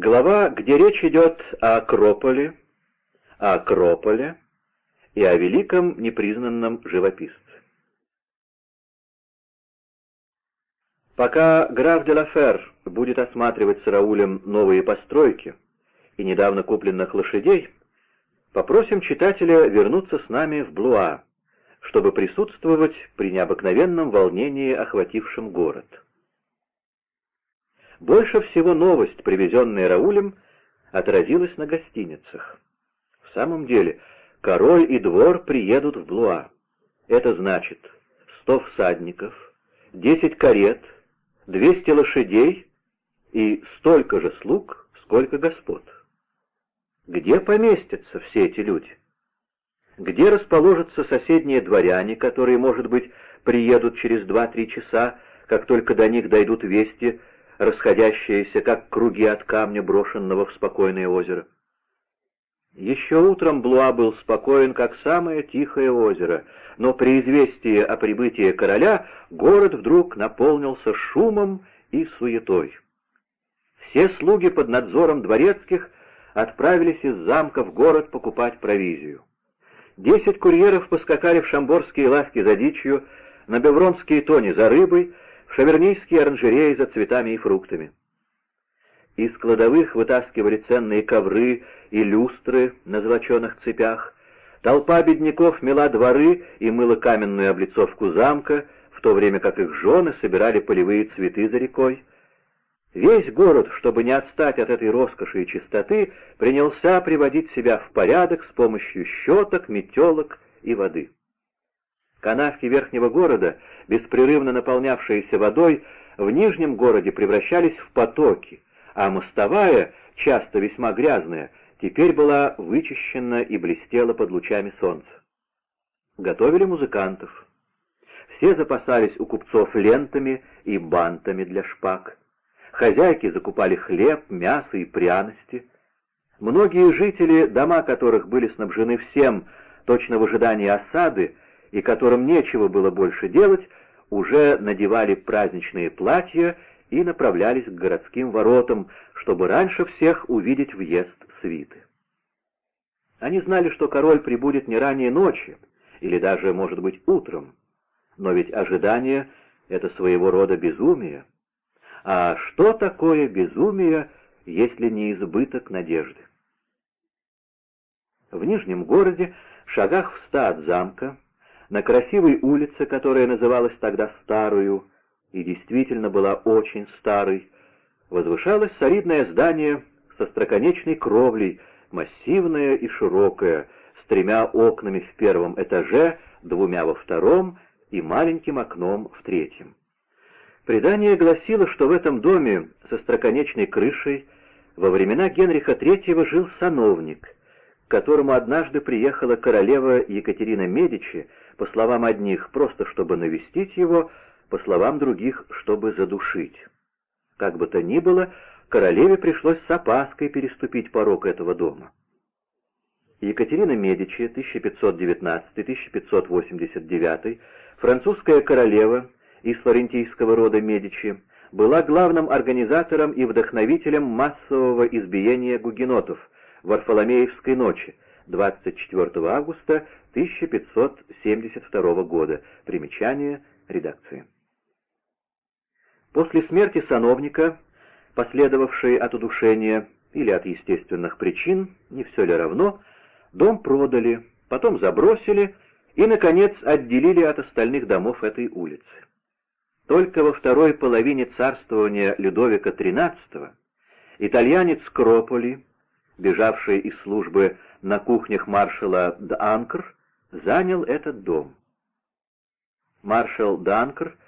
Глава, где речь идет о Акрополе, о Акрополе и о великом непризнанном живописце. Пока граф де Лафер будет осматривать с Раулем новые постройки и недавно купленных лошадей, попросим читателя вернуться с нами в Блуа, чтобы присутствовать при необыкновенном волнении, охватившем город. Больше всего новость, привезенная Раулем, отразилась на гостиницах. В самом деле, король и двор приедут в Блуа. Это значит сто всадников, десять карет, двести лошадей и столько же слуг, сколько господ. Где поместятся все эти люди? Где расположатся соседние дворяне, которые, может быть, приедут через два-три часа, как только до них дойдут вести расходящиеся, как круги от камня, брошенного в спокойное озеро. Еще утром Блуа был спокоен, как самое тихое озеро, но при известии о прибытии короля город вдруг наполнился шумом и суетой. Все слуги под надзором дворецких отправились из замка в город покупать провизию. Десять курьеров поскакали в шамборские лавки за дичью, на бевронские тони за рыбой, шавернийские оранжереи за цветами и фруктами. Из кладовых вытаскивали ценные ковры и люстры на золоченых цепях. Толпа бедняков мела дворы и мыла каменную облицовку замка, в то время как их жены собирали полевые цветы за рекой. Весь город, чтобы не отстать от этой роскоши и чистоты, принялся приводить себя в порядок с помощью щеток, метелок и воды. Канавки верхнего города, беспрерывно наполнявшиеся водой, в нижнем городе превращались в потоки, а мостовая, часто весьма грязная, теперь была вычищена и блестела под лучами солнца. Готовили музыкантов. Все запасались у купцов лентами и бантами для шпаг. Хозяйки закупали хлеб, мясо и пряности. Многие жители, дома которых были снабжены всем, точно в ожидании осады, и которым нечего было больше делать, уже надевали праздничные платья и направлялись к городским воротам, чтобы раньше всех увидеть въезд свиты. Они знали, что король прибудет не ранее ночи, или даже, может быть, утром. Но ведь ожидание — это своего рода безумие. А что такое безумие, если не избыток надежды? В Нижнем городе, шагах в ста от замка, на красивой улице, которая называлась тогда Старую, и действительно была очень старой, возвышалось солидное здание со строконечной кровлей, массивное и широкое, с тремя окнами в первом этаже, двумя во втором и маленьким окном в третьем. Предание гласило, что в этом доме со строконечной крышей во времена Генриха III жил сановник, к которому однажды приехала королева Екатерина Медичи, по словам одних, просто чтобы навестить его, по словам других, чтобы задушить. Как бы то ни было, королеве пришлось с опаской переступить порог этого дома. Екатерина Медичи, 1519-1589, французская королева из флорентийского рода Медичи, была главным организатором и вдохновителем массового избиения гугенотов в Варфоломеевской ночи 24 августа 1572 года. Примечание редакции. После смерти сановника, последовавшей от удушения или от естественных причин, не все ли равно, дом продали, потом забросили и, наконец, отделили от остальных домов этой улицы. Только во второй половине царствования Людовика XIII итальянец Крополи, бежавший из службы на кухнях маршала Д'Анкр, занял этот дом. Маршал Д'Анкр —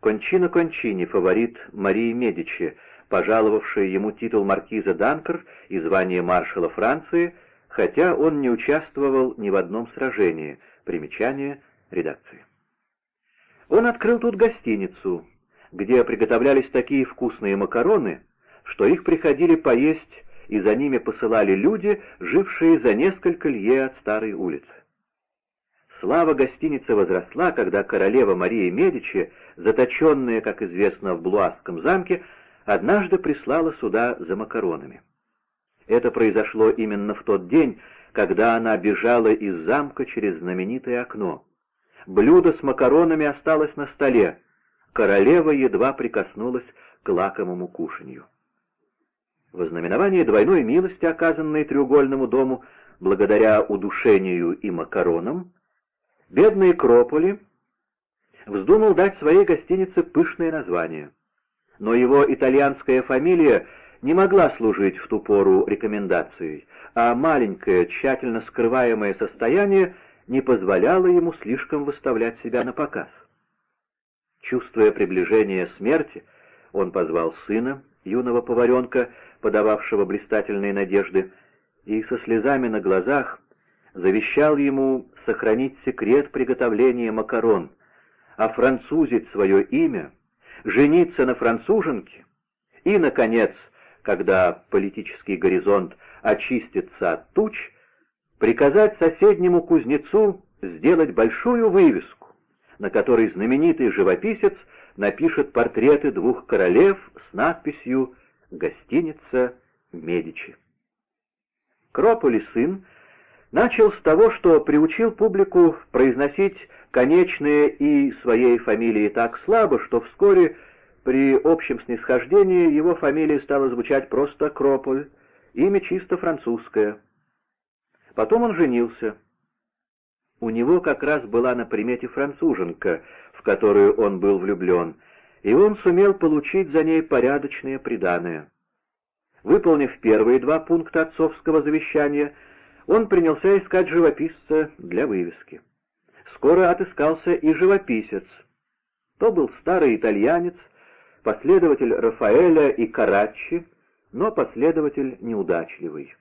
Кончино Кончини, фаворит Марии Медичи, пожаловавший ему титул маркиза Данкер и звание маршала Франции, хотя он не участвовал ни в одном сражении. Примечание редакции. Он открыл тут гостиницу, где приготовлялись такие вкусные макароны, что их приходили поесть, и за ними посылали люди, жившие за несколько лье от старой улицы. Слава гостиницы возросла, когда королева Мария Медичи, заточенная, как известно, в Блуасском замке, однажды прислала сюда за макаронами. Это произошло именно в тот день, когда она бежала из замка через знаменитое окно. Блюдо с макаронами осталось на столе. Королева едва прикоснулась к лакомому кушанью. В знаменование двойной милости, оказанной треугольному дому, благодаря удушению и макаронам, бедные Крополи вздумал дать своей гостинице пышное название. Но его итальянская фамилия не могла служить в ту пору рекомендацией, а маленькое, тщательно скрываемое состояние не позволяло ему слишком выставлять себя на показ. Чувствуя приближение смерти, он позвал сына, юного поваренка, подававшего блистательные надежды, и со слезами на глазах завещал ему сохранить секрет приготовления макарон, а французить свое имя, жениться на француженке и, наконец, когда политический горизонт очистится от туч, приказать соседнему кузнецу сделать большую вывеску, на которой знаменитый живописец напишет портреты двух королев с надписью «Гостиница Медичи». Крополи сын начал с того, что приучил публику произносить конечные и своей фамилии так слабо, что вскоре при общем снисхождении его фамилия стала звучать просто Крополь, имя чисто французское. Потом он женился. У него как раз была на примете француженка, которую он был влюблен, и он сумел получить за ней порядочные приданое. Выполнив первые два пункта отцовского завещания, он принялся искать живописца для вывески. Скоро отыскался и живописец. То был старый итальянец, последователь Рафаэля и Караччи, но последователь неудачливый.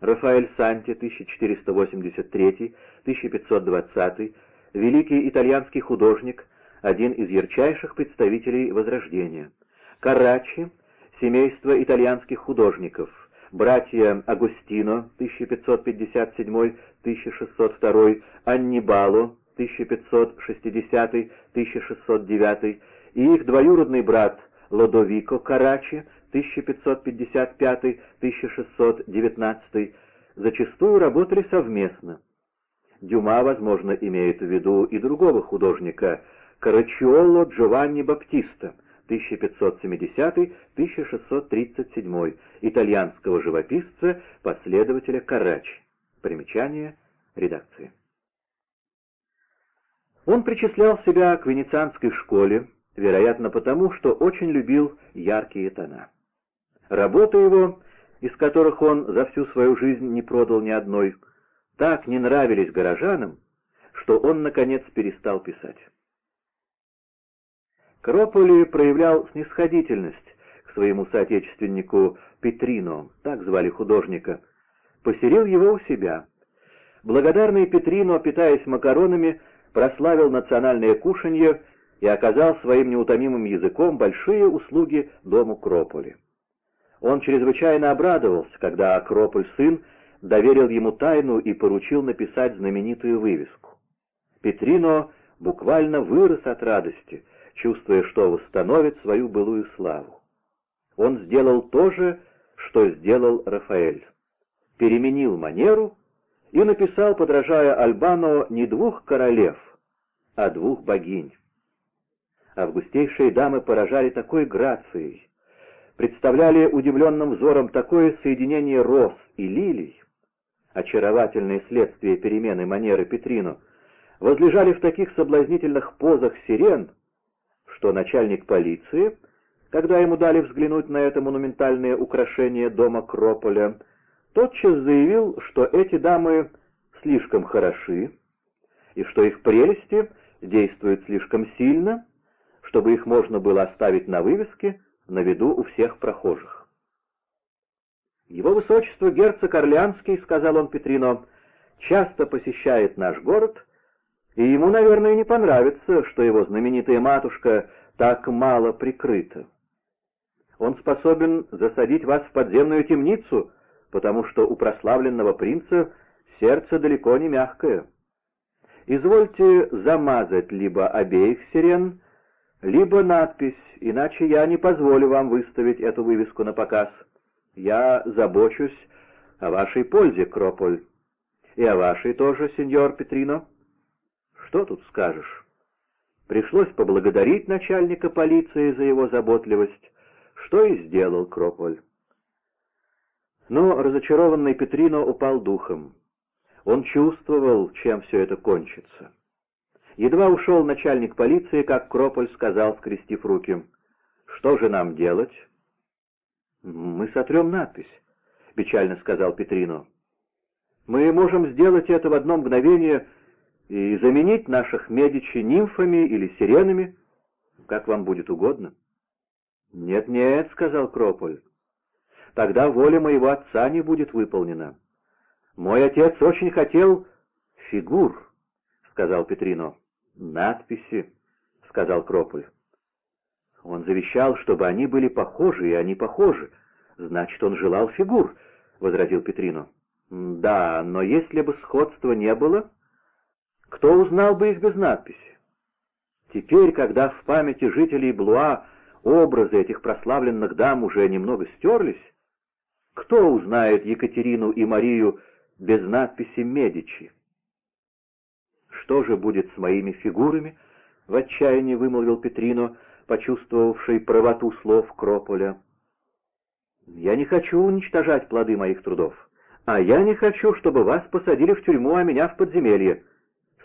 Рафаэль Санти, 1483-1520, великий итальянский художник, один из ярчайших представителей Возрождения. Караччи семейство итальянских художников, братья Агустино, 1557-1602, Аннибало, 1560-1609, и их двоюродный брат Лодовико Карачи, 1555-1619, зачастую работали совместно. Дюма, возможно, имеет в виду и другого художника, Карачиолло Джованни Баптиста, 1570-1637, итальянского живописца, последователя Карачи. Примечание редакции. Он причислял себя к венецианской школе, вероятно потому, что очень любил яркие тона. Работы его, из которых он за всю свою жизнь не продал ни одной, так не нравились горожанам, что он, наконец, перестал писать. Крополи проявлял снисходительность к своему соотечественнику Петрино, так звали художника, поселил его у себя. Благодарный Петрино, питаясь макаронами, прославил национальное кушанье и оказал своим неутомимым языком большие услуги дому Крополи. Он чрезвычайно обрадовался, когда Акрополь-сын доверил ему тайну и поручил написать знаменитую вывеску. Петрино буквально вырос от радости, чувствуя, что восстановит свою былую славу. Он сделал то же, что сделал Рафаэль. Переменил манеру и написал, подражая Альбано, не двух королев, а двух богинь. Августейшие дамы поражали такой грацией, представляли удивленным взором такое соединение роз и лилий, очаровательное следствие перемены манеры Петрино, возлежали в таких соблазнительных позах сирен, что начальник полиции, когда ему дали взглянуть на это монументальное украшение дома Крополя, тотчас заявил, что эти дамы слишком хороши, и что их прелести действуют слишком сильно, чтобы их можно было оставить на вывеске на виду у всех прохожих. «Его высочество герцог Орлеанский, — сказал он Петрино, — часто посещает наш город, и ему, наверное, не понравится, что его знаменитая матушка так мало прикрыта. Он способен засадить вас в подземную темницу, потому что у прославленного принца сердце далеко не мягкое. Извольте замазать либо обеих сирен, либо надпись, иначе я не позволю вам выставить эту вывеску на показ. Я забочусь о вашей пользе, Крополь. И о вашей тоже, сеньор Петрино. Что тут скажешь? Пришлось поблагодарить начальника полиции за его заботливость, что и сделал Крополь. Но разочарованный Петрино упал духом. Он чувствовал, чем все это кончится. Едва ушел начальник полиции, как Крополь сказал, скрестив руки, «Что же нам делать?» «Мы сотрем надпись», — печально сказал Петрино. «Мы можем сделать это в одно мгновение и заменить наших Медичи нимфами или сиренами, как вам будет угодно». «Нет-нет», — сказал Крополь, — «тогда воля моего отца не будет выполнена. Мой отец очень хотел фигур», — сказал Петрино. «Надписи», — сказал Крополь. «Он завещал, чтобы они были похожи, и они похожи. Значит, он желал фигур», — возразил Петрино. «Да, но если бы сходства не было, кто узнал бы их без надписи? Теперь, когда в памяти жителей Блуа образы этих прославленных дам уже немного стерлись, кто узнает Екатерину и Марию без надписи «Медичи»? Что же будет с моими фигурами? В отчаянии вымолвил Петрино, почувствовавший правоту слов Крополя. Я не хочу уничтожать плоды моих трудов. А я не хочу, чтобы вас посадили в тюрьму, а меня в подземелье.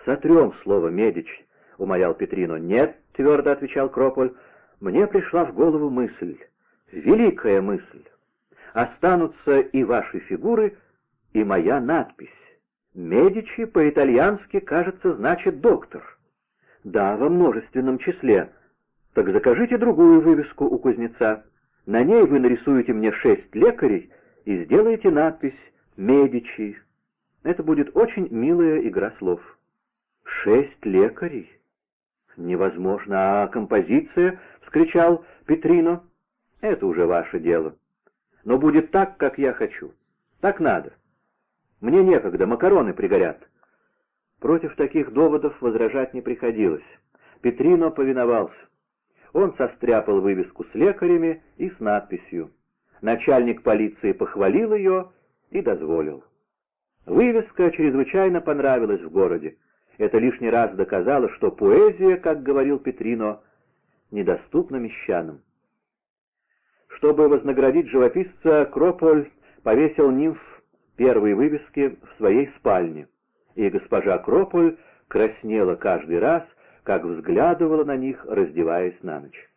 Сотрем слово «Медич», — умолял Петрино. Нет, — твердо отвечал Крополь, — мне пришла в голову мысль, великая мысль. Останутся и ваши фигуры, и моя надпись. Медичи по-итальянски, кажется, значит «доктор». Да, во множественном числе. Так закажите другую вывеску у кузнеца. На ней вы нарисуете мне шесть лекарей и сделаете надпись «Медичи». Это будет очень милая игра слов. Шесть лекарей? Невозможно, а композиция, — вскричал Петрино. Это уже ваше дело. Но будет так, как я хочу. Так надо. Мне некогда, макароны пригорят». Против таких доводов возражать не приходилось. Петрино повиновался. Он состряпал вывеску с лекарями и с надписью. Начальник полиции похвалил ее и дозволил. Вывеска чрезвычайно понравилась в городе. Это лишний раз доказало, что поэзия, как говорил Петрино, недоступна мещанам. Чтобы вознаградить живописца, Крополь повесил нимф первые вывески в своей спальне, и госпожа Крополь краснела каждый раз, как взглядывала на них, раздеваясь на ночь.